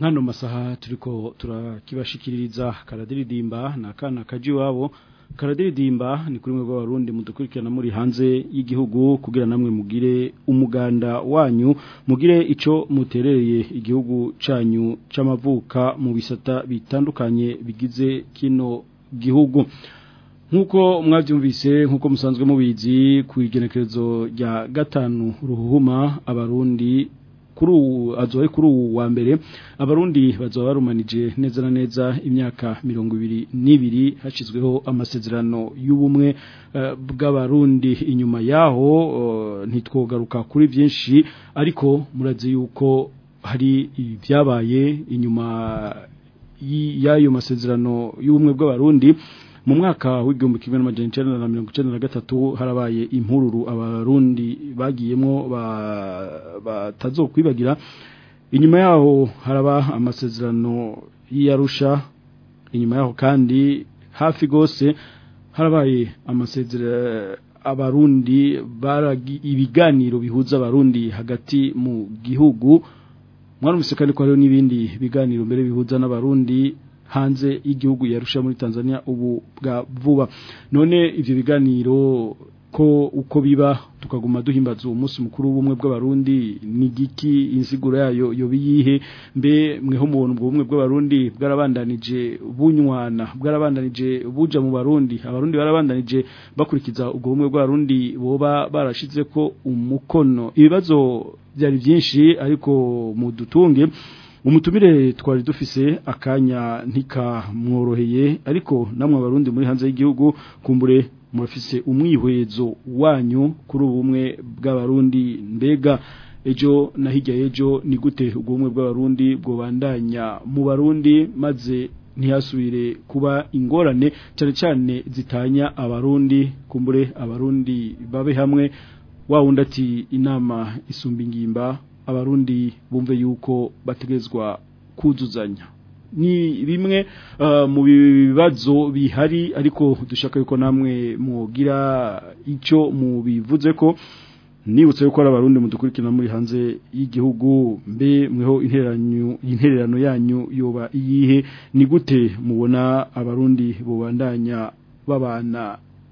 nkano masaha turiko turakibashikiriza karadiridimba ni akana kajya iwabo karadiridimba ni kuri mwe bw'abarundi mudukurikirana muri hanze y'igihugu kugira namwe mugire umuganda wanyu mugire icyo muterereye igihugu cyanyu cy'amavuka mu bisata bitandukanye bigize kino gihugu nk'uko mwabyumvise nk'uko musanzwe mubizi ku igenekerezo rya gatanu ruhuma abarundi kuri azoye kuri ubu wa mbere abarundi bazaba barumanije neza na neza imyaka mirongo ibiri n'ibiri hashyizweho amasezerano y'ubumwe eh, bw'abarundi inyuma yaho eh, ntitwogaruka kuri byinshi ariko murazi yuko hari ibyabaye inyuma y'ayo masezerano y'ubumwe bw'abarundi mu mwaka w'igihumbi kimwe n'amajana icyenda na mirongo icyenda na gatatu harabaye impururu abarundi bagiyemo batazokwibagira inyuma yaho haraba amasezerano y'iyarusha inyuma yaho kandi hafi rwose harabaye amasezerano abarundi ibiganiro bihuza abarundi hagati mu gihugu mwana umuseka ko hariho n'ibindi biganiro mbere bihuza n'abarundi hanze igihugu yarusha muri Tanzania ubu bwa vuba none ivyo biganiro ko uko biba tukaguma duhimbaza umunsi mukuru w'ubumwe bw'abarundi ni giki insiguro yayo yobiyihe mbe mweho mubona ubwo bumwe bw'abarundi bwarabandanije bunywana bwarabandanije buja mu barundi abarundi barabandanije bakurikiza ubwo bumwe bw'abarundi boba barashize ko umukono ibibazo byari byinshi ariko mu dutunge umutumire twari dufise akanya ntikamworoheye ariko namwe abarundi muri hanze y'igihugu kumbure murafise umwihwezo wanyu kuri ubumwe bw'abarundi mbega ejo na ejo y'ejo ni gute ubwumwe bw'abarundi bwobandanya mu barundi maze ntihasubire kuba ingorane cyane cyane zitanya abarundi kumbure abarundi babe hamwe wawundi ati inama isumba ingimba abarundi bumve yuko bategezwa kuzuzanya ni bimwe uh, mu bibazo bihari ariko dushaka yuko namwe mugira icyo mubivuze ko nibutse yuko ari abarundi mudukurikirana muri hanze y'igihugu mbe mweho intererano yanyu yoba iyihe ni gute mubona abarundi bubandanya babana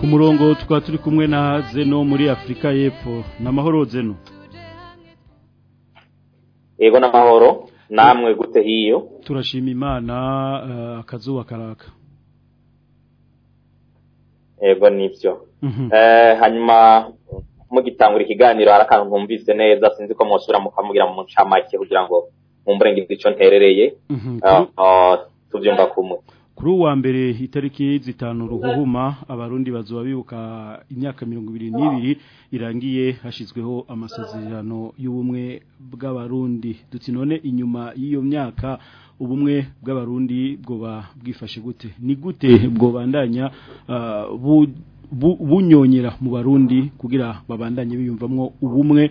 ku murongo tukaba turi kumwe na zeno muri afurika y'epfo ni amahoro zeno yego ni amahoro namwe gute hiyo turashima imana eh, akazuba karaka yego nibyo Mm-hmm. Eh, hanyuma mugitangura ikiganiro hari akantu ntumvise neza sinzi ko mwosubira mukamubwira mu ncamake kugira ngo mwumvure icyo nterereye mm-hmm. ah, ah, tubyumva ku mutwe kuri uwa mbere itariki zitanu ruhuhuma abarundi bazuba bibuka imyaka mirongo ibiri n'ibiri irangiye hashyizweho amasezerano y'ubumwe bw'abarundi ndetse none inyuma y'iyo myaka ubumwe bw'abarundi bwoba bwifashe gute ni gute bwobandanya ah, bunyonyera mu barundi kugira babandanye biyumvamo ubumwe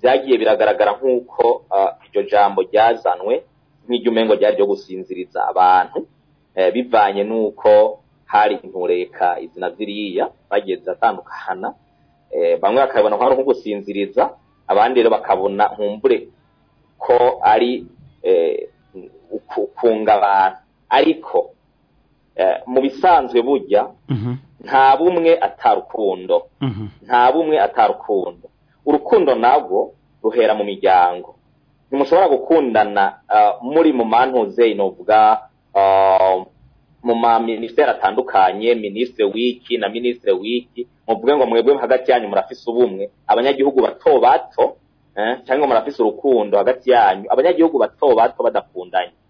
byagiye biragaragara nk'uko iryo jambo ryazanwe nk'iryo umengo ryari ryo gusinziriza abantu e, bivanye n'uko hari intureka izina ziriya bagenzi ziratandukana e, bamwe bakabona nko nko gusinziriza abandi rero bakabona nkumbure ko ari e, ukunga abantu ariko mu bisanzwe burya mhm. nta bumwe atarukundo mhm. nta bumwe atarukundo urukundo ntabwo ruhera mu miryango ntimushobora gukundana uh, muri mu mantuze ni uh, mu maminisiteri atandukanye minisitiri w'iki na minisitiri w'iki muvuge ngo mwebwe hagati yanyu murafise ubumwe abanyagihugu bato bato eh, cyangwa murafise urukundo hagati yanyu abanyagihugu bato bato badakundanye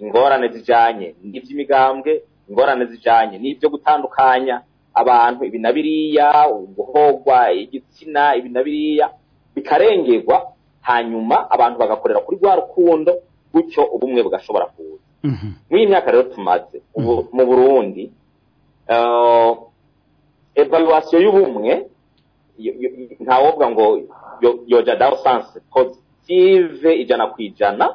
ingorane zijyanye n'iby'imigambwe ingorane zijyanye n'ibyo gutandukanya abantu ibi na biriya guhogwa igitsina ibi na biriya bikarengerwa hanyuma abantu bagakorera kuri rwa rukundo gutyo ubumwe bugashobora kuza mhm. muri iyi myaka rero tumaze mhm. mu burundi uh, evaluwasiyo y'ubumwe ntawovuga ngo yoja daho sanse positive ijana ku ijana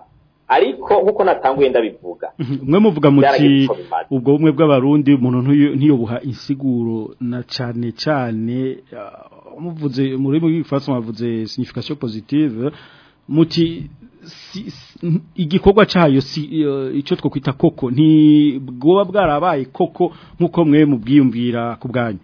ariko nkuko natanguye ndabivuga mhm. umwe muvuga muti ubwo bumwe bw'abarundi umuntu ntiyobuha insiguro na cyane cyane uh, muvuze muri rurimi rw'igifaransa muvuze signification positive muti Mhm, igikorwa cyayo icyo two koko koko ntibwoba bwarabaye koko nk'uko mwe mubwiyumvira ku bwanyu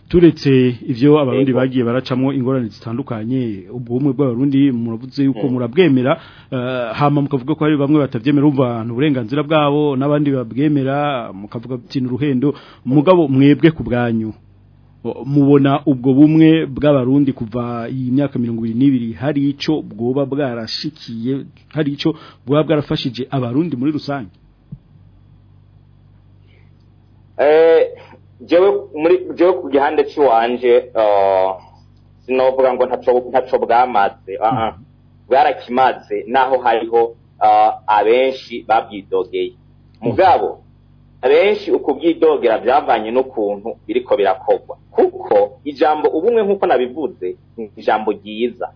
turetse ibyo abarundi bagiye baracamo ingorane zitandukanye ubwo bumwe bw'abarundi muravuze yuko murabwemera eh, hama mukavuga ko hari bamwe batabyemera umva uburenganzira bwabo n'abandi babwemera mukavuga gutina uruhendo mugabo mwebwe ku bwanyu mubona ubwo bumwe bw'abarundi kuva iyi myaka mirongo irindwi n'ibiri hari icyo bwoba bwarashikiye hari icyo bwoba bwarafashije abarundi muri rusange eh, jewe ku gihande cy'iwanje oh, sinovuga ngo ntaco bwamaze uh-uh. mm-hmm. bwarakimaze naho hariho uh, abenshi babyidogeye mm-hmm. mugabo abenshi ukubwidogera byavanye n'ukuntu biriko birakorwa kuko ijambo ubumwe nk'uko nabivuze ni ijambo ryiza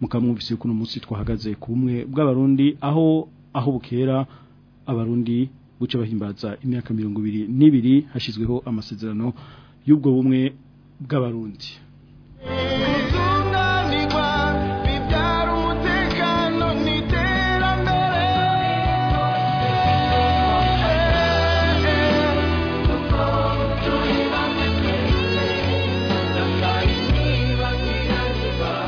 mukaba mwumvise yuko uno munsi twahagaze ku bumwe bw'abarundi aho aho bukera abarundi buca bahimbaza imyaka mirongo ibiri n'ibiri hashyizweho amasezerano y'ubwo bumwe bw'abarundi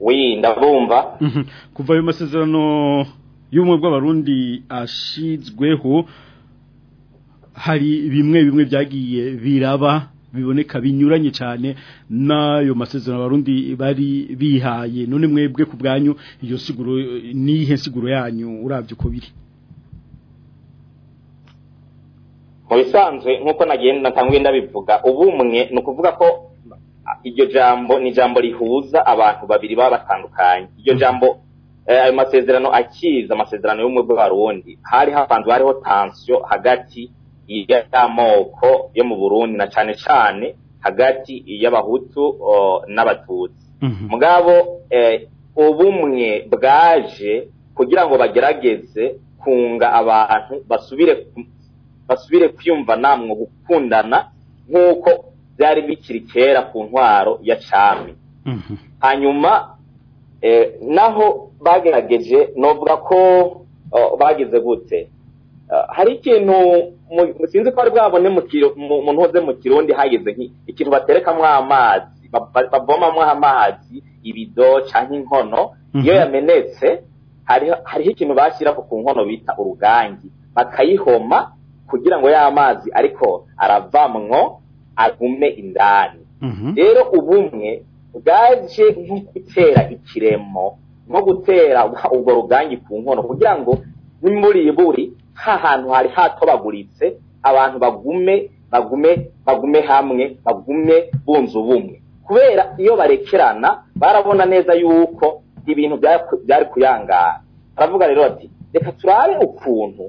we ndabumva mhm. kuva ayo masezerano y'ubumwe bw'abarundi ashizweho hari bimwe bimwe byagiye biraba biboneka binyuranye cyane n'ayo masezerano abarundi bari bihaye none mwebwe ku bwanyu iyo siguro nihe siguro yanyu urabye uko biri mu bisanzwe nk'uko nagenda ntanguye ndabivuga ubumwe ni ukuvuga ko iryo jambo ni ijambo rihuza abantu babiri baba batandukanye iryo jambo eh, ayo masezerano akiza amasezerano y'ubumwe bw'abarundi hari hapanzwe hariho tansiyo hagati y'amoko yo mu burundi na cyane cyane hagati y'abahutu n'abatutsi mhm. mugabo e, ubumwe bwaje kugira ngo bagerageze kunga abantu basubire basubire kwiyumva namwe gukundana nk'uko byari bikiri kera ku ntwaro ya cami mhm. hanyuma e, naho bagerageje novuga ko bageze gute hari ikintu sinzi ko rwabone mu ntoze mu kirundi hageze ikintu baterekamo amazi bavomamo amazi ibido cyangwa inkono mhm. iyo yamenetse hariho ikintu bashyira ku nkono bita urugangi bakayihoma kugira ngo ya mazi ariko aravamwo agume indani mhm. rero ubumwe bwaje nko gutera ikiremo nko gutera ubwo rugangi ku nkono kugira ngo n'imburiburi nk'ahantu hari hatobaguritse abantu bagume bagume bagume hamwe bagume bunze ubumwe kubera iyo barekerana barabona neza yuko ibintu byari kuyangara baravuga rero bati reka turabe ukuntu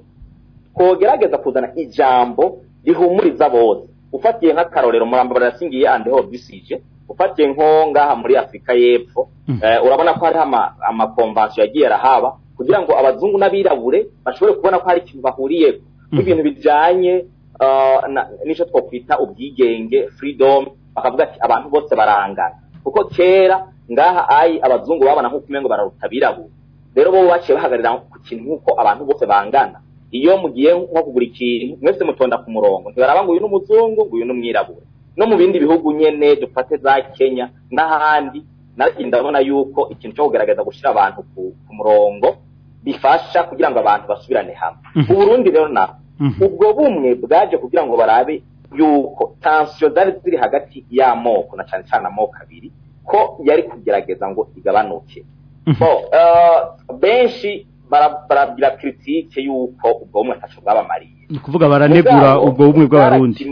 twogerageza kuzana ijambo rihumuriza bose ufatiye nk'akarorero muramba barasingiye andi hobisije ufatiye nko ngaha muri afurika y'epfo hmm. eh, urabona ko hariho amakomvansiyo yagiye arahaba kugira ngo abazungu n'abirabure bashobore kubona ko hari ikintu bahuriye mhm. n'ibintu bijyanye uh, n'icyo twakwita ubwigenge furidomu bakavuga ati abantu bose barangana kuko kera ngaha ayi abazungu babona nk'uko umenya ngo bararuta abirabura rero bo baciye bahagarara ku kintu nk'uko abantu bose bangana iyo mugiye nko kugura ikintu mwese mutonda ku murongo ntibaraba ngo uyu ni umuzungu ngo uyu ni umwirabura no mu bindi bihugu nyene dufate za kenya n'ahandi naragenda ndabona yuko ikintu cyo kugerageza gushyira abantu ku murongo bifasha kugira ngo abantu basubirane hamwe mhm. uburundi rero na mhm. ubwo bumwe bwaje kugira ngo barabe yuko tansiyo zari ziri hagati y'amoko na cyane cyane amoko abiri ko yari kugerageza ngo igabanuke mhm. eh, benshi barabwira kiritike y'uko ubwo bumwe atacyo bwabamariye ni ukuvuga baranegura ubwo bumwe bw'abarundi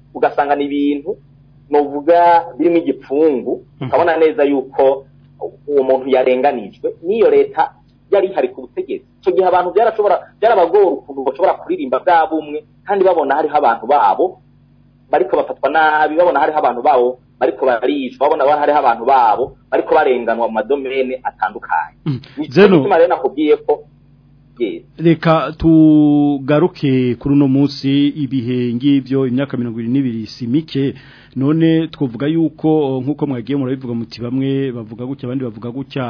ugasanga ni ibintu nuvuga birimo igipfungu hmm. ukabona neza yuko uwo muntu yarenganijwe n'iyo leta yari ihari ku butegetsi icyo gihe abantu byarashobora byarabagora ukuntu bashobora kuririmba bwa bumwe kandi babona hariho abantu babo bariko bafatwa nabi babona hariho abantu babo ariko barishwa babona hariho abantu babo bariko barenganwa mu madomene atandukanye hmm. nico gituma rero nakubwiye ko reka tugaruke kuri uno munsi ibihe ngibyo imyaka mirongo irindwi n'ibiri si mike none twavuga yuko nk'uko mwagiye murabivuga muti bamwe bavuga gutya abandi bavuga gutya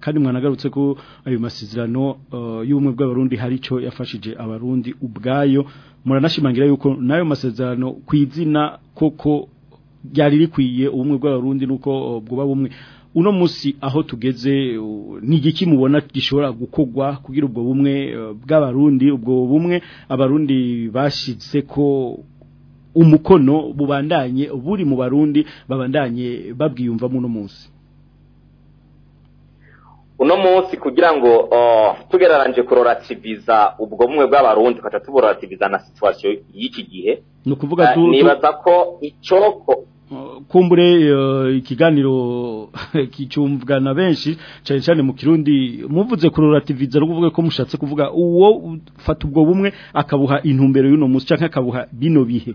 kandi mwanagarutse ko ayo masezerano uh, y'ubumwe bw'abarundi hari icyo yafashije abarundi ubwayo muranashimangira yuko n'ayo masezerano ku izina koko ryari rikwiye ubumwe bw'abarundi nuko uh, bwuba bumwe uno munsi aho tugeze ni igiki mubona gishobora gukorwa kugira ubwo bumwe eh, bw'abarundi ubwo bumwe abarundi bashyitse ko umukono bubandanye buri mu barundi babandanye babwiyumvamo uno munsi uno munsi kugira ngo tugereranyije kurorativiza ubwo bumwe bw'abarundi tukajya tuburorativiza na situation y'iki gihe ni ukuvuga eh, nibaza ko icyoko kumbure eh, ikiganiro kicumbwa na benshi cyane cyane mu kirundi muvuze kurorativiza ruvuge ko mushatse kuvuga uwo ufata ubwo bumwe akabuha intumbero y'uno munsi cyangwa akabuha bino bihe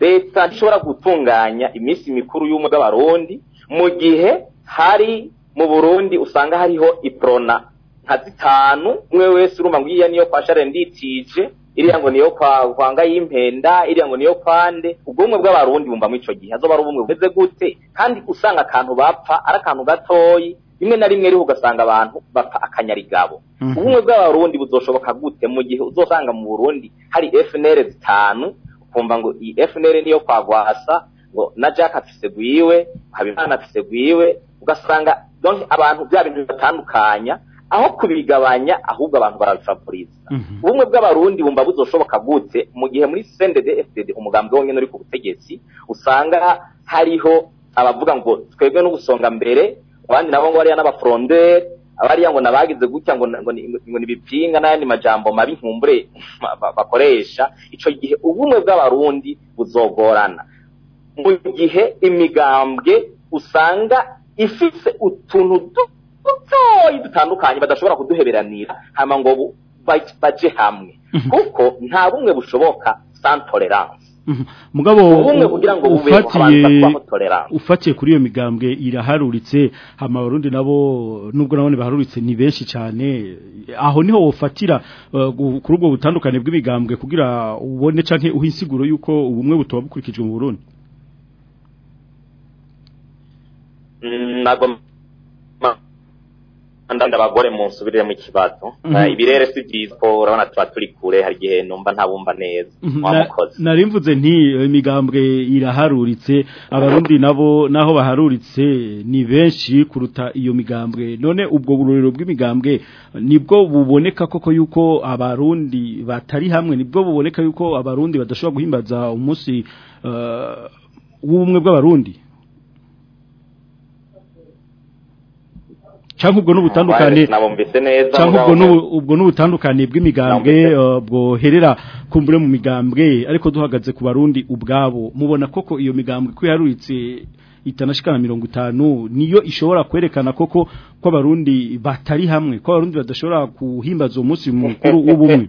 leta ishobora gutunganya iminsi mikuru y'ubumwe bw'abarundi mu gihe hari mu burundi usanga hariho iprona nka zitanu umwe wese urumva ngo iriya niyo kwa sharire nditije iriya ngo niyo kwa vanga y'impenda iriya ngo niyo kwa nde ubwumwe bw'abarundi bumva muri icyo gihe azoba ari ubumwe bumeze gute kandi usanga akantu bapfa ari akantu gatoyi rimwe na rimwe rero ugasanga abantu bapfa akanyarigabo mhm. ubumwe bw'abarundi buzoshoboka gute mu gihe uzosanga mu burundi hari efuneri zitanu ukumva ngo iyi efuneri niyo kwa gwasa ngo na jack afise gwiwe habimana afise ugasanga abantu bya bintu bibatandukanya aho kubigabanya ahubwo abantu barabisaburiza mhm. ubumwe bw'abarundi bumva buzoshoboka gutse mu gihe muri sendede efuperi umugambi wonyine uri ku butegetsi usanga hariho abavuga ngo twebwe n'ubusonga mbere abandi nabo ngo bariya n'abafuronderi abariya ngo nabagize gutya ngo ngo nibipinga n'ayandi majambo mabi nkumbure bakoresha icyo gihe ubumwe bw'abarundi buzogorana mu gihe imigambwe usanga ifise utuntu dutoya dutandukanye badashobora kuduheberanira hano ngo bajye hamwe mhm. kuko nta bumwe bushoboka santoleranse mhm. mugabo ufatiye kuri iyo migambwe iraharuritse amabarundi nabo nubwo nabone baharuritse ni benshi cyane aho niho wofatira eh, kuri ubwo butandukane bw'imigambwe kugira ubone cyangwa uhisiguro yuko ubumwe butoba bukurikijwe mu burundi mm, ndabona abagore mu nsubire mu kibazo mhm. eh, ibirere si byiza ko urabona tuba turi kure hari igihe numva ntabumva neza mhm. nari mvuze nti eh, imigambwe iraharuritse abarundi nabo naho baharuritse ni benshi kuruta iyo migambwe none ubwo burorero bw'imigambwe nibwo buboneka koko yuko abarundi batari hamwe nibwo buboneka yuko abarundi badashobora guhimbaza umunsi eh, w'ubumwe bw'abarundi cyangwa ubwo n'ubutandukane cyangwa ubwo n'ubutandukane bw'imigambwe eh, bwoherera kumbure mu migambwe ariko duhagaze ku barundi ubwabo mubona koko iyo migambwe ko yaruritse itanashikana mirongo itanu niyo ishobora kwerekana koko ko abarundi batari hamwe ko abarundi badashobora kuhimbaza umunsi munsi mukuru w'ubumwe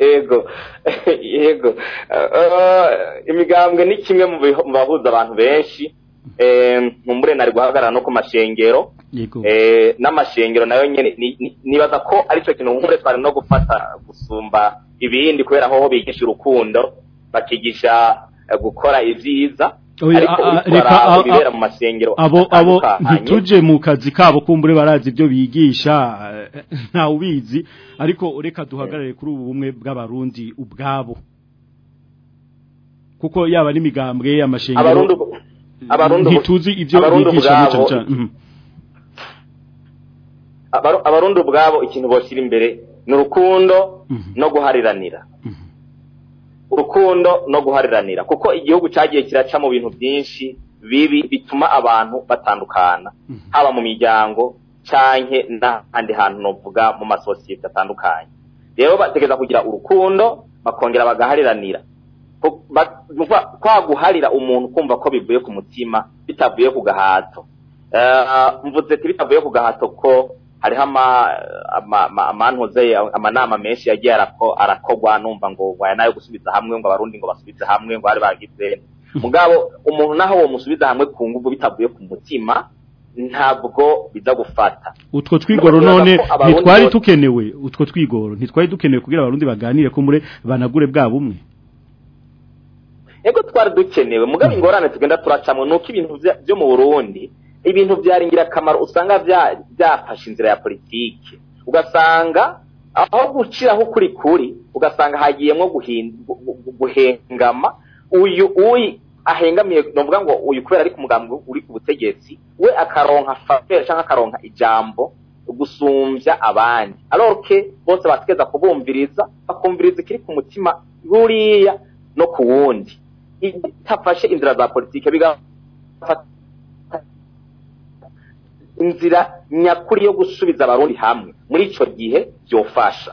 yego yego eh, imigambwe ni kimwe mu bahuza abantu benshi nkumbure eh, nari guhagarara no ku mashengero Eh, n'amashengero nayo nyine nibaza ko aricyo kintu umugore twari no gufata gusumba ibindi kubera aho bigisha urukundo bakigisha eh, gukora ibyiza oh, ah, ah, ah, bibera mu masengero abo ntituje mu kazi kabo kumbure barazi ibyo bigisha eh, ntawe ubizi ariko reka duhagarare kuri ubu bumwe bw'abarundi ubwabo kuko yaba n'imigambwe y'amashengero ntituzi ibyo bigisha abarundi ubwabo ikintu boshyira imbere ni urukundo mhm. no guhariranira mhm. urukundo no guhariranira kuko igihugu cyagiye kiraca mu bintu byinshi bibi bituma abantu batandukana mhm. haba mu miryango cyangwa n'ahandi hantu navuga mu masosiyete atandukanye rero bategeza kugira urukundo bakongera bagahariranira kwa guharira umuntu kumva ko bivuye ku mutima bitavuye ku gahato eh, mvutse bitavuye ku gahato ko hariho amantuze amanama menshi yagiye arakogwa numva ngo waya nayo gusubiza hamwe ngo abarundi ngo basubize hamwe ngo bari bagize mugabo umuntu naho uwo musubiza hamwe ku nguvu bitavuye ku mutima ntabwo biza gufata utwo twigoro none ntitwari tukenewe utwo twigoro ntitwari dukenewe kugira abarundi baganire ko mure banagure bwa bumwe yego twari dukenewe mugabo ingorane tugenda turacamo uko ibintu byo mu Burundi ibintu byari ingirakamaro usanga byafashe inzira ya politiki ugasanga aho guciraho ukuri kuri ugasanga hagiyemo guhengama uyu uyu ahengamiye navuga ngo uyu kubera ari ku mugambi uri ku butegetsi we akaronka faperi cyangwa akaronka ijambo gusumbya abandi aroke bose bategeza kubumviriza bakumviriza ikiri ku mutima buriya no ku wundi idafashe inzira za politiki bigafata inzira nyakuri yo gusubiza abarundi hamwe muri icyo gihe byofasha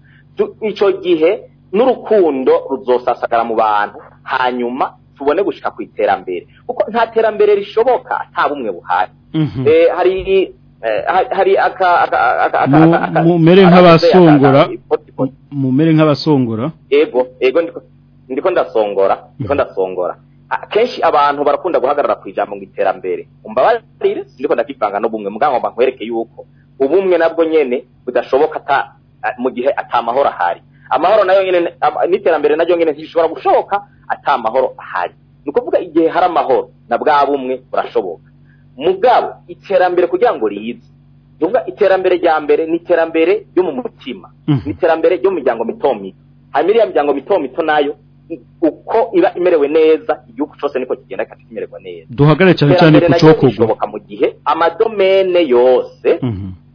icyo gihe n'urukundo ruzosasagara mu bantu hanyuma tubone gushyika ku iterambere kuko nta terambere rishoboka nta bumwe buhari mhm. eh, hari eh, hari aka mumere nk'abasongora mumere nk'abasongora yego yego ndiko ndasongora ndiko mhm. ndasongora akenshi abantu barakunda guhagarara ku ijambo ngo iterambere umbabarire siniko ndakivanga n'ubumwe muganga mba nkwereke yuko ubumwe nabwo nyine budashoboka ata mu gihe atamahoro ahari amahoro nayo nyene n'iterambere naryo nyene ntishobora gushoboka atamahoro ahari ni ukuvuga igihe hari amahoro na bwa bumwe burashoboka mugabo iterambere kugira ngo riyize ni iterambere rya mbere ni iterambere ryo mu mutima mm-hmm. ni iterambere ry’umuryango mu miryango mito mito hanyuma iriya miryango mito mito nayo uko iba imerewe neza igihugu cyose niko kigenda kimererwa neza duhagarare cyane cyane ku cyokoga mu gihe amadomene yose mhm.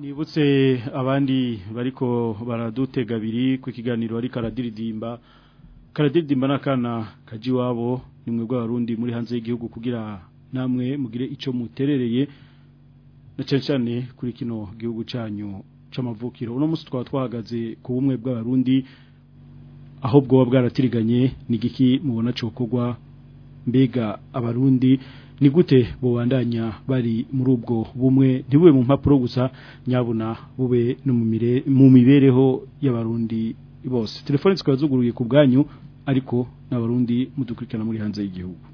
nibutse abandi bariko baradutega abiri ku kiganiro ari karadiridimba karadiridimba n'akana kajya iwabo ni mwebwe abarundi muri hanze y'igihugu kugira namwe mugire icyo muterereye na kuri kino gihugu cyanyu cy'amavukiro uno munsi twa twahagaze ku bumwe bw'abarundi aho bwoba bwaratiriganye ni igiki mubona cyokorwa mbega abarundi ni gute bubandanya bari muri ubwo bumwe ntibube mu mpapuro gusa nyabuna bube no mu mibereho y'abarundi bose telefone zikaba zuguruye ku bwanyu ariko n'abarundi mudukurikirana muri hanze y'igihugu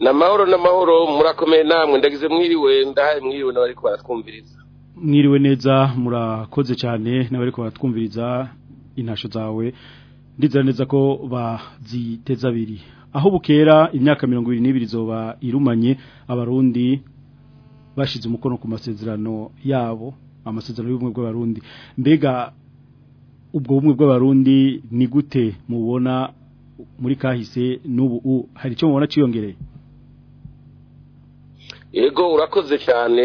ni amahoro n'amahoro murakomeye namwe ndagize mwiriwe ndahaye mwiriwe n'abari baratwumviriza mwiriwe neza murakoze cyane n'abari baratwumviriza intashyo zawe ndizera neza ko baziteza abiri aho bukera imyaka mirongo irindwi zoba irumanye abarundi bashyize umukono ku masezerano yabo amasezerano y'ubumwe bw'abarundi mbega ubwo bumwe bw'abarundi ni gute mubona muri kahise n'ubu hari icyo mubona cyiyongereye ego urakoze cyane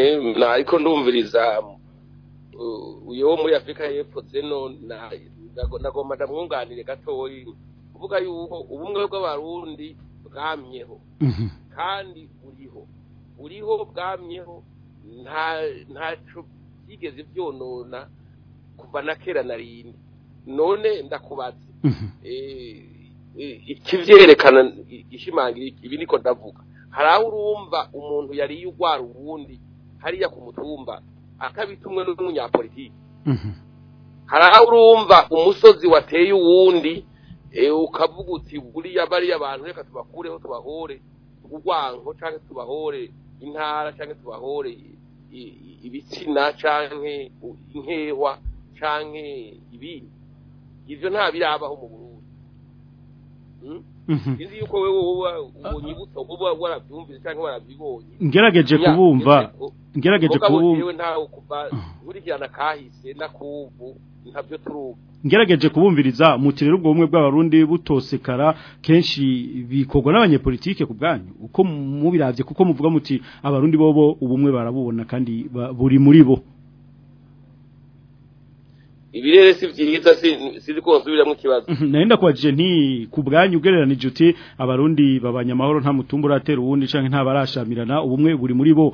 ariko ndumviriza uyu wo muri afurika y'epfo zeno nagomba ndamwunganire gatoya kuvuga yuko ubumwe bw'abarundi bwamyeho mhm. kandi uriho uriho bwamyeho nta byigeze byonona kuva na kera na none ndakubatse mhm. eh, eh, ikivyerekana ishimangira ibi niko ndavuga hari aho urumva umuntu yari yugwara ubundi hariya ku mutumba akabitumwe n'umunyapolitiki mhm. hari aho urumva umusozi wateye uwundi eh, ukavuga uti buriya bariya abantu reka tubakureho tubahore urwanko cyangwa tubahore intara cyangwa tubahore ibitsina canke inkewa canke ibindi ivyo nta birabaho mu Burundi hmm? mhm. Izi yuko wewe wowe unyibuto uba warabyumvise cyangwa warabyibonye ngerageje kubumva ngerageje kubumva wewe ntawe kuva mhm. kurikirana kahise nakubu ntabyo turumva ngerageje kubumviriza muti rero ubwo bumwe bw'abarundi butosekara kenshi bikorwa n'abanyepolitike ku bwanyu uko mubiravye kuko muvuga muti abarundi bobo ubumwe barabubona kandi buri muri bo ibirere si byiza si ko basubiramo ikibazo nahenda kubajije nti ku bwanyu ugereranije uti abarundi babanya amahoro nta mutumba uratera uwundi nta barashamirana ubumwe buri muri bo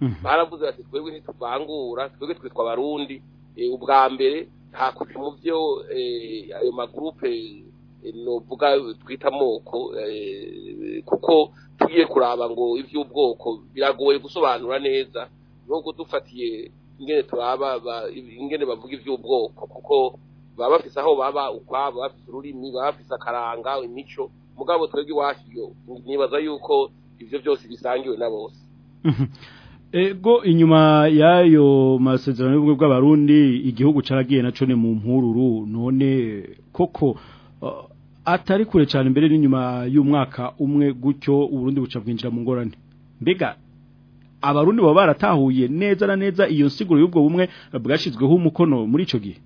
mhm. baravuze bati twebwe ntituvangura twebwe twitwa abarundi eh, ubwa mbere hakurya mu byo eh, ayo magurupe nuvuga twita amoko kuko tugiye kuraba ngo iby'ubwoko biragoye gusobanura neza nubwo dufatiye ingene turaba ingene bavuga iby'ubwoko kuko baba bafise aho baba ukwabo bafise ururimi baba bafise akaranga imico mugabo twebwe iwacu nibaza yuko ibyo byose bisangiwe na bose mhm. ego inyuma y'ayo masezerano y'ubumwe bw'abarundi igihugu caragiye naco ne mu mpururu none koko uh, atari kure cyane mbere n'inyuma y'umwaka umwe gutyo uburundi buca bwinjira mu ngorane mbega abarundi baba baratahuye neza na neza iyo siguro y'ubwo bumwe bwashyizweho umukono muri icyo gihe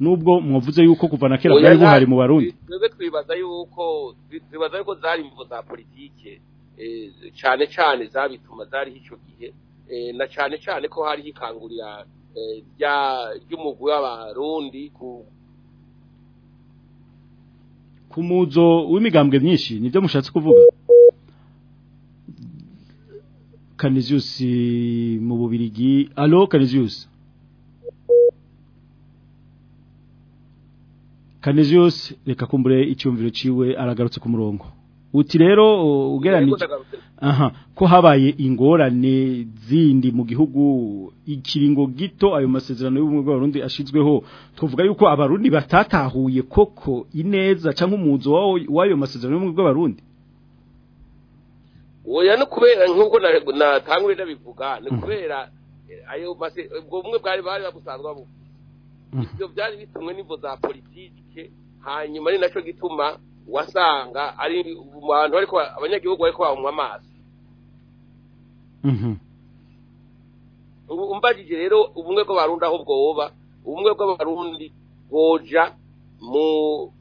nubwo mwavuze yuko kuvana kera bwari buhari mu barundi twebwe twibaza yuko twibaza yuko zari imvugo za politike eh, cyane cyane zabituma zariho icyo gihe eh, na cyane cyane ko hari hikangurira eh, ry'umugwi w'abarundi ku muzo w'imigambwe myinshi nibyo mushatse kuvuga Canisius eh, mu bubirigi alo Canisius Canisius reka kumbure icyumviro ciwe aragarutse ku murongo uti rero ugeranije aha ko habaye ingorane zindi mu gihugu ikiringo gito ayo masezerano y'ubumwe bw'abarundi ashizweho tuvuga yuko abarundi batatahuye koko ineza cyangwa umuzo wayo masezerano y'ubumwe bw'abarundi oya ni kubera nk'uko natangurira ndabivuga ni mm. kubera eh, ayo mase ubwo bumwe bwari bari babusanzwe abo mm. ibyo byari bitumwe n'imvo za politike hanyuma ni nacyo gituma wasanga ari abantu ariko abanyagihugu bariko banywa amazi mm-hmm. ubu umbajije rero ubumwe bw'abarundi aho bwoba ubumwe bw'abarundi boja mu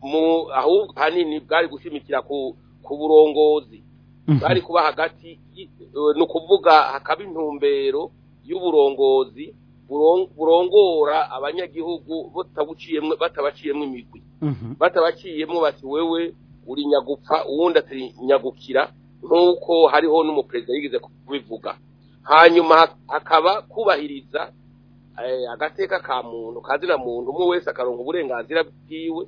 mu ahubwo hanini bwari gushimikira ku ku burongozi Mhm. bari kuba hagati eh, ni ukuvuga hakaba intumbero y'uburongozi burongora abanyagihugu batabaciyemo imigwi mhm. batabaciyemo bati wewe uri nyagupfa uwundi atari nyagukira nk'uko hariho n'umuperezida yigeze kubivuga hanyuma hakaba kubahiriza eh, agateka ka muntu kazira muntu umwe wese akaronka uburenganzira bwiwe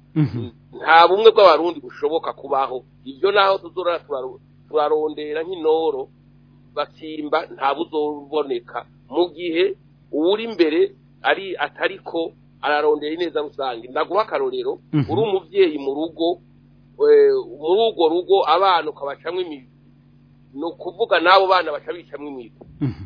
mhm. nta bumwe bw'abarundi bushoboka kubaho ibyo naho tuzora turarondera nk'intoro bakimba nta buzoboneka mu gihe uwuri imbere ari atariko ararondera ineza rusange ndaguha akarorero mhm. uri umubyeyi mu rugo muri urwo rugo abana ukabacamo imizi ni ukuvuga n'abo bana baca bicamo mhm.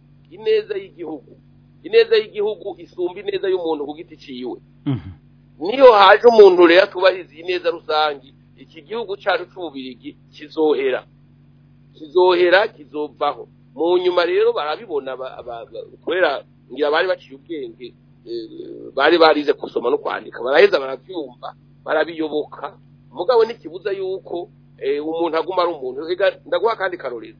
ineza y'igihugu ineza y'igihugu isumba ineza y'umuntu ku giti mhm. niyo haje umuntu rero atubahiriza ineza rusange iki gihugu cyacu cy'ububirigi kizohera kizohera kizovaho mu nyuma rero barabibona kubera ngira bari baciye ubwenge eh, bari barize gusoma no kwandika baraheza barabyumva barabiyoboka mugabo ntikibuza yuko eh, umuntu aguma ari umuntu ndaguha akandi karorero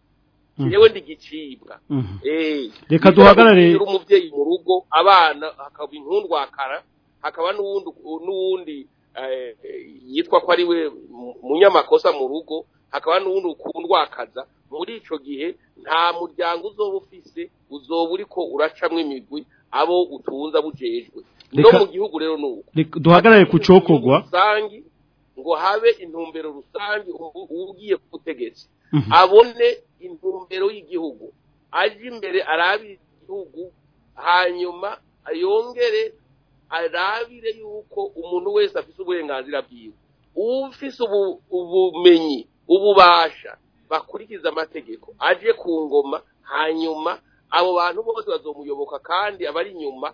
mhm. yewe ndigicibwa mhm. eh reka duhagarare umuvyeyi mu rugo abana hakaba inkundwakara hakaba n'uwundi n'uwundi eh, yitwa ko ari we munyamakosa mu rugo hakaba n'uwundi ukundwakaza muri ico gihe nta muryango uzoba ufise uzoba uriko uracamwe imigwi abo utunza bujejwe no mu gihugu rero nuko duhagarare ku cokogwa ngo habe intumbero rusange ugiye ku mhm. abone intumbero y'igihugu ajye imbere arabire hanyuma ayongere arabire yuko umuntu wese afite uburenganzira bwiwe Ufise ubumenyi ububasha bakurikiza amategeko aje ku ngoma hanyuma abo bantu bose bazomuyoboka kandi abari inyuma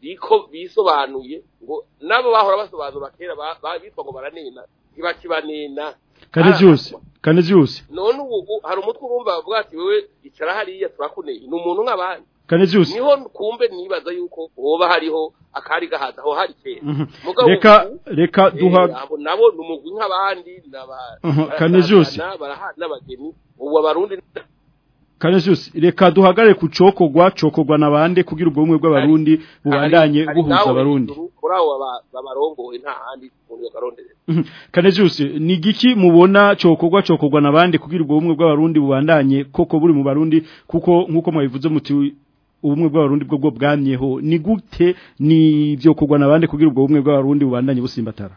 biko bisobanuye ngo nabo bahora basobanura kera bitwa ngo baranena ntibakibanena kane byose kane byose none ubu hari umutwe urumva bwati wewe icara hariya turakuneye ni umuntu nk'abandi Kanezius niho kumbe nibaza yuko woba hariho akari gahaza aho hari kera mhm. reka reka eh, duha nabo numugwi nk'abandi naba mhm. Kanezius n'abageni ubu abarundi Kanezius reka duhagare ku cokogwa chokogwa nabande kugira ubwo bumwe bw'abarundi bubandanye buhuza abarundi mhm. Kanezius ni giki mubona cokogwa cokogwa nabande kugira ubwo bumwe bw'abarundi bubandanye koko buri mu barundi kuko nkuko mwabivuze muti ubumwe bw'abarundi bwo bwo bwamyeho ni gute ni byo kugwa nabande kugira ubwo bumwe bw'abarundi bubandanye busimbatara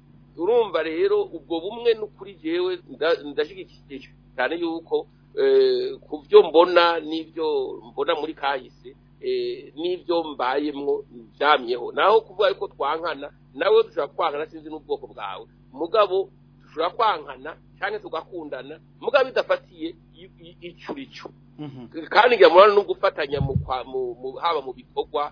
urumva rero ubwo bumwe n'ukuri yewe ndashyigikiye cyane yuko eh, ku byo mbona n'ibyo mbona muri kahise eh, n'ibyo mbayemwo byamyeho naho kuvuga yuko twankana nawe dushobora kwankana sinzi n'ubwoko bwawe mugabo dushobora kwankana cyangwa tugakundana mugabo idafatiye icyo uri cyo Mhm. kandi njya no gufatanya mu mu kwa haba mu bikorwa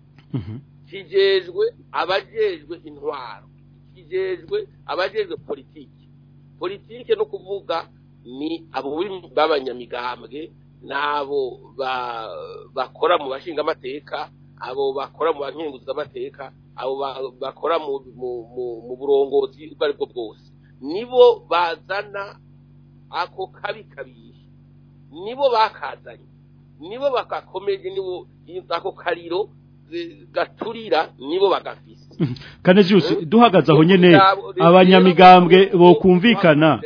mhm. kijejwe abajejwe intwaro kijejwe abajejwe politiki politiki no kuvuga ni abo b'abanyamigambwe n'abo bakora mu bashingamateka abo bakora mu bankinguzwamateka abo bakora mu burongozi ubwo ari bwose nibo bazana ako kabi kabiye nibo bakazanye nibo bagakomeje nibo ako kariro gaturira nibo bagafise kane juse duhagaze aho nyine abanyamigambwe bo kumvikana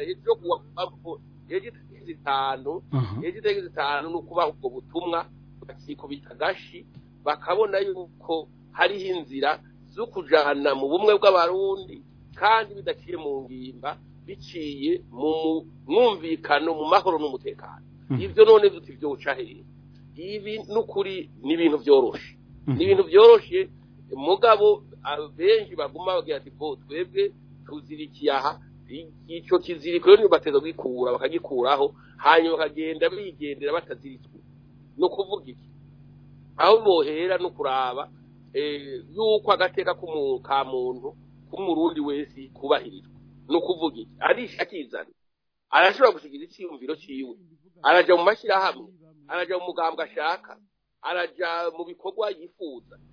ubwo butumwa bakikubita agashi bakabona yuko hariho inzira zo kujana mu bumwe bw'abarundi kandi bidaciye mu ngimba biciye mu mwumvikano mu mahoro n'umutekano ibyo none duti byo ibi n'ukuri ni ibintu byoroshye mhm. ni ibintu byoroshye mugabo ah, benshi baguma bagira ati bo twebwe tuzirikiye aha icyo kiziriko niba bateza kugikura bakagikuraho hanyuma bakagenda bigendera bataziritswe ni ukuvuga iki aho bohera no kuraba eh, yuko agateka ka muntu k'umurundi wese kubahirizwa ni ukuvuga iki akizana arashobora gusigira icyiyumviro cyiwe arajya mu mashyirahamwe arajya mu muganga ashaka arajya mu bikorwa yifuza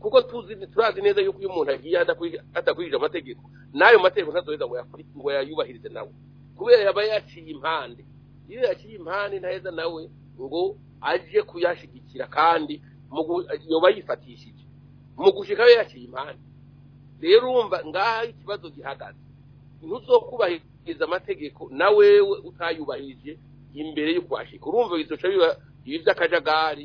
kuko tuzi turazi neza yuko iyo umuntu agiye adakurikije amategeko n'ayo mategeko ntadoheza ngo yayubahirize nawe kubera yaba yaciye impande iyo yaciye impande ntaheza nawe ngo ajye kuyashyigikira kandi yoba yifatishije mu gushyika we yaciye impande rero urumva ngaho ikibazo gihagaze ntuzokubahiriza amategeko nawe utayubahirije imbere yo kuhashyika urumva bizoca biba ibi by'akajagari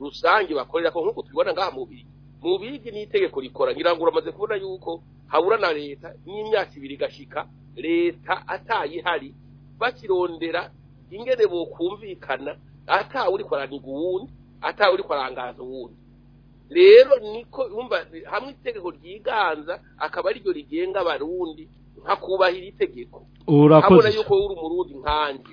rusange bakorera ko nk'uko tubibona ngaha mu bigi mu bigi ni itegeko rikora ngira ngo uramaze kubona yuko habura na leta n'imyaka ibiri igashyika leta atayihari bakirondera ingene bokumvikana atawe uri kwaraniga uwundi atawe uri kwarangaza uwundi rero niko wumva hamwe itegeko ryiganza akaba ariryo rigenga abarundi nka kubahira itegeko urakoze yuko uri umurundi nkanjye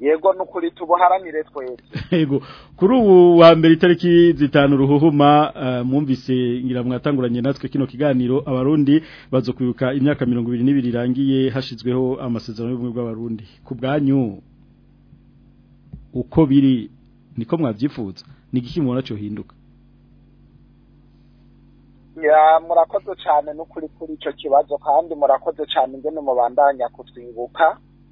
yego nukuri tubuharanire twese yego kuri ubu wa mbere itariki zitanu ruhuhuma eh, mwumvise ngira mwatanguranye natwe kino kiganiro abarundi bazo kwibuka imyaka mirongo ibiri n'ibiri irangiye hashizweho amasezerano y'ubumwe bw'abarundi ku bwanyu uko biri niko mwabyifuza ni igiki mubona cyohinduka murakoze cyane n'ukuri kuri icyo kibazo kandi murakoze cyane ingene mubandanya kutwibuka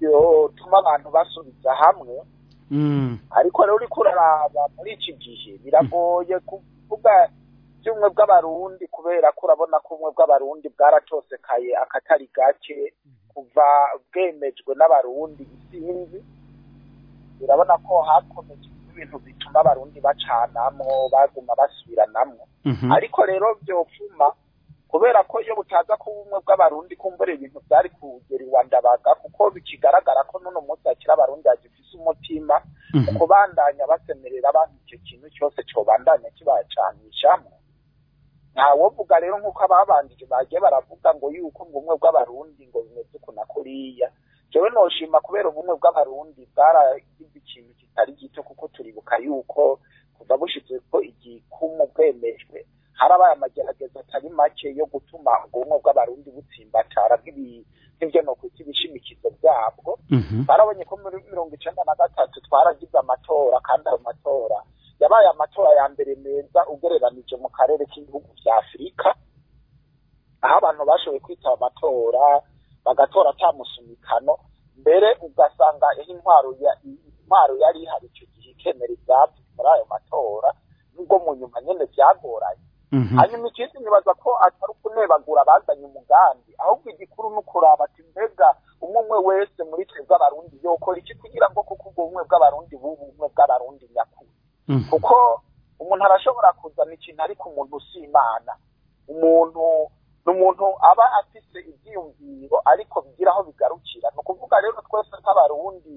rituma abantu basubiza hamwe mm. ariko rero uri kuraraba muri iki gihe biragoye kuvuga by'umwe bw'abarundi kubera ko urabona ko ubumwe bw'abarundi bwaratosekaye akatari gake kuva bwemejwe n'abarundi isinzi urabona ko hakomeje ibintu bituma abarundi bacanamwo baguma basubiranamwo mhm. ariko rero byopfuma kubera ko iyo butaza kuba ubumwe bw'abarundi kumbura ibintu byari kugera iwandabaga kuko bikigaragara ko n'uno munsi hakiri abarundi bagifise umutima mhm. kubandanya basemerera abantu icyo kintu cyose cobandanya kibacanishamwo ntawovuga rero nk'uko ababanjije bagiye baravuga ngo yuko ngo umwe bw'abarundi ngo bimeze uku na kuriya jewe noshima kubera ubumwe bw'abarundi bwaragize ikintu kitari gito kuko turibuka yuko kuva bushitse ko igikumu bwemejwe harabaye amagerageza atari make yo gutuma ubumwe bw'abarundi butsimbatara nk'ibyo nokwita ibishimikizo byabwo mhm. barabonye ko muri mirongo icenda na gatatu twaragize amatora kandi ayo matora yabaye amatora ya mbere meza ugereranije mu karere k'ibihugu bya afurika aho abantu bashoboye kwitaba amatora bagatora atamusunikano mbere ugasanga intwaro intwaro yari ihari icyo gihe ikemera ibyatsi muri ayo matora nubwo mu nyuma nyine byagoranye mhm. hanyuma ikindi nibaza ko atari ukunebagura bazanye umugambi ahubwo igikuru ni ukuraba ati mbega umwe wese muri twe bw'abarundi yokora iki kugira ngo kuko ubwo bumwe bw'abarundi bubu ubumwe bw'abarundi nyakuri mhm. kuko umuntu arashobora kuzana ikintu ariko umuntu si imana umuntu ni umuntu aba afite ibyiyumviro ariko bigira aho bigarukira ni ukuvuga rero twese nk'abarundi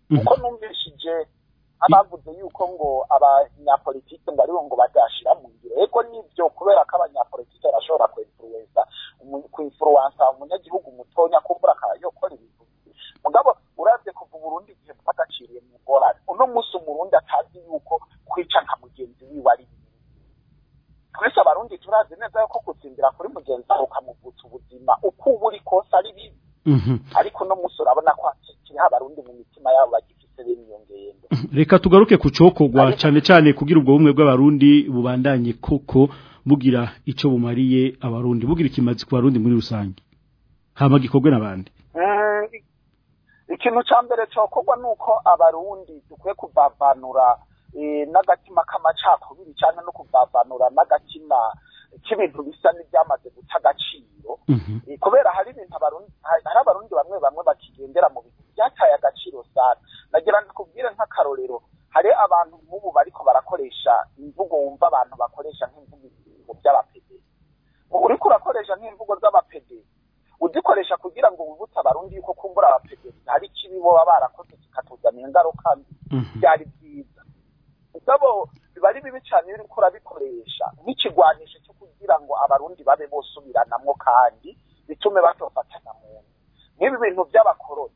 kuko mm-hmm. numvishije abavuze yuko ngo abanyapolitiki ngo aribo ngo badashira mu ngiro ego nivyo kubera ko abanyapolitike barashobora kwinfluensa kwinfluensa umunyagihugu mutonya kumbura karayokora ibintu mugabo uravye kuva uburundi igihe bwagaciriye mu ngorane uno musi umurundi atazi yuko kwica nka mugenzi wiwe ari twese abarundi turazi neza yuko gutsindira kuri mugenzi wawe ukamuvutsa ubuzima uko uba uri kose ari bibi mhm. ariko uno musi urabona ko kiriho abarundi mu mitima yabo bagira reka tugaruke ku cyokogwa cyane cyane kugira ubwo bumwe bw'abarundi bubandanye koko bugira icyo bumariye abarundi bugira ikimazi ku barundi muri rusange haba gikorwe n'abandi eh, ikintu cya mbere cokogwa ni uko abarundi dukwiye kuvavanura eh, n'agatima k'amacakubiri cyane no kuvavanura n'agatima k'ibintu bisa n'ibyamaze guta agaciro mhm. eh, kubera hari ibintu abarundi hari abarundi bamwe bamwe bakigendera mu bintu byataye agaciro cyane nagira ndikubwire nk'akarorero hari abantu nk'ubu bariko barakoresha imvugo wumva abantu bakoresha nk'imvugo by'abapede uri kurakoresha nk'imvugo z'abapede uzikoresha kugira ngo wibutse abarundi yuko kumbura abapede hari ikibi baba barakoze kikatuzanira ingaruka mbi mhm. byari byiza mugabo biba ari bibi cyane iyo uriko urabikoresha nk'ikigwanisho cyo kugira ngo abarundi babe bosubiranamwo kandi bitume batofatana mu nda nk'ibi bintu by'abakoroni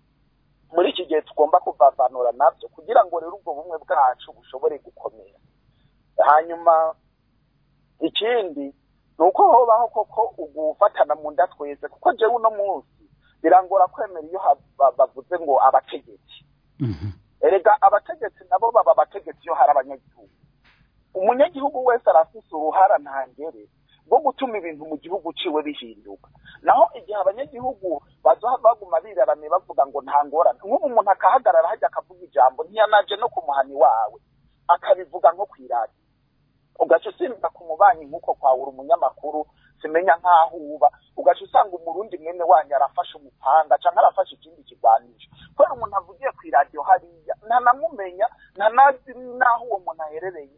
muri iki gihe tugomba kuvavanura nabyo kugira ngo rero ubwo bumwe bwacu bushobore gukomera hanyuma ikindi ni uko hobaho koko ugufatana mu nda twese kuko njyewe uno munsi birangora kwemera iyo bavuze ngo abategetsi mhm. erega abategetsi nabo baba abategetsi iyo hari abanyagihugu umunyagihugu wese arafise uruhara ntangere bwo gutuma ibintu mu gihugu ciwe bihinduka naho igihe abanyagihugu bazoha baguma biraramye bavuga ngo nta ngorane nk'ubu umuntu akahagarara hajya akavuga ijambo ntiyanaje no ku muhani wawe akabivuga nko kwirata ugaca usimba ku mubanyi nk'uko kwawura umunyamakuru simenya nk'aho uba ugaca usanga umurundi mwene wanyu arafashe umupanga canke arafashe ikindi kigwanisho kubera umuntu avugiye ku iradiyo hariya nta namumenya nta nazi n'aho uwo muntu aherereye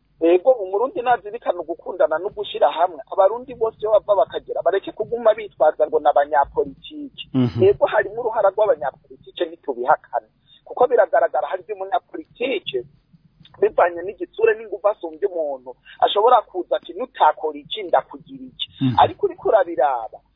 ego umurundi nazirikana ugukundana no gushira hamwe abarundi bose bava bakagera bareke kuguma bitwaza ngo nabanyapolitike mhm. ego harimo uruhara rw'abanyapolitiki ntitubihakane kuko biragaragara hari by'umunyapolitike bivanye n'igitsure n'ingufu asumbye umuntu ashobora kuza ati nutakora iki ndakugira iki ariko uriko urabiraba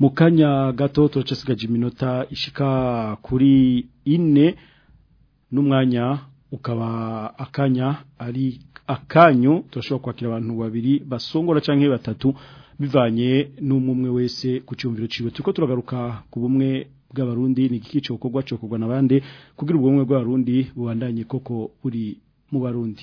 mu kanya gato turacasigaje iminota ishika kuri ine n'umwanya ukaba akanya ari akanyu turashobora kwakira abantu babiri basongora cyangwa batatu bivanye n'umwe wese ku cyumviro ciwe turiko turagaruka ku bumwe bw'abarundi ni igikico gukorwa cyo kugwa nabande kugira ubumwe bw'abarundi bubandanye koko uri mu barundi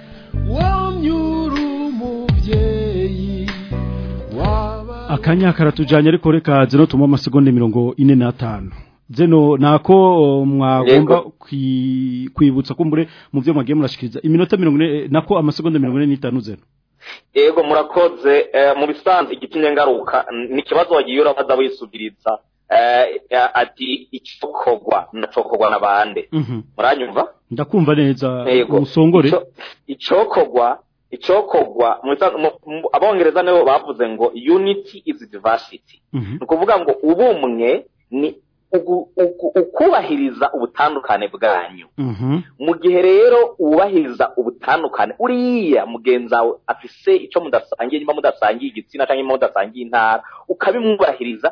akanya karatujanye ariko reka zero tumwe amasegonda mirongo ine n'atanu zeno nako mwagomba kwibutsa kumbure mu byo mwagiye murashikiriza iminota mirongo ine nako amasegonda mirongo ine n'itanu zeno yego murakoze eh, mu bisanzwe igitumye ngaruka ni ikibazo wagiye urabaza wisubiriza eh, ati icokorwa ndacokorwa n'abande mhm. muranyumva ndakumva neza usongore icokorwa icyokorwa abongereza nibo bavuze ngo unity is diversity mhm. ni ukuvuga ngo ubumwe ni ukubahiriza ubutandukane bwanyu mhm. mu gihe rero wubahiriza ubutandukane uriya mugenzi wawe afise icyo mudasangiye niba mudasangiye igitsina cyangwa mudasangiye intara ukabimwubahiriza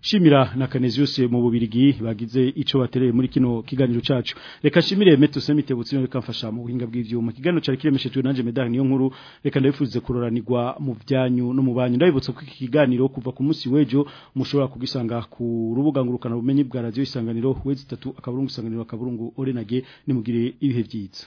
shimira na Canesius mu bubirigi bagize ico muri kino kiganiro cacu reka shimire Metose Mitebutsi reka mfasha mu buhinga bw'ivyuma kiganiro cari kiremeshejwe nanje medar niyo nkuru reka ndabifuze kuroranirwa mu byanyu no mu banyu ndabibutsa ko iki kiganiro kuva ku munsi wejo mushobora kugisanga ku rubuga ngurukana bumenyi bwa radio isanganiro wezi 3 akaburungu isanganiro akaburungu orenage nimugire ibihe byiza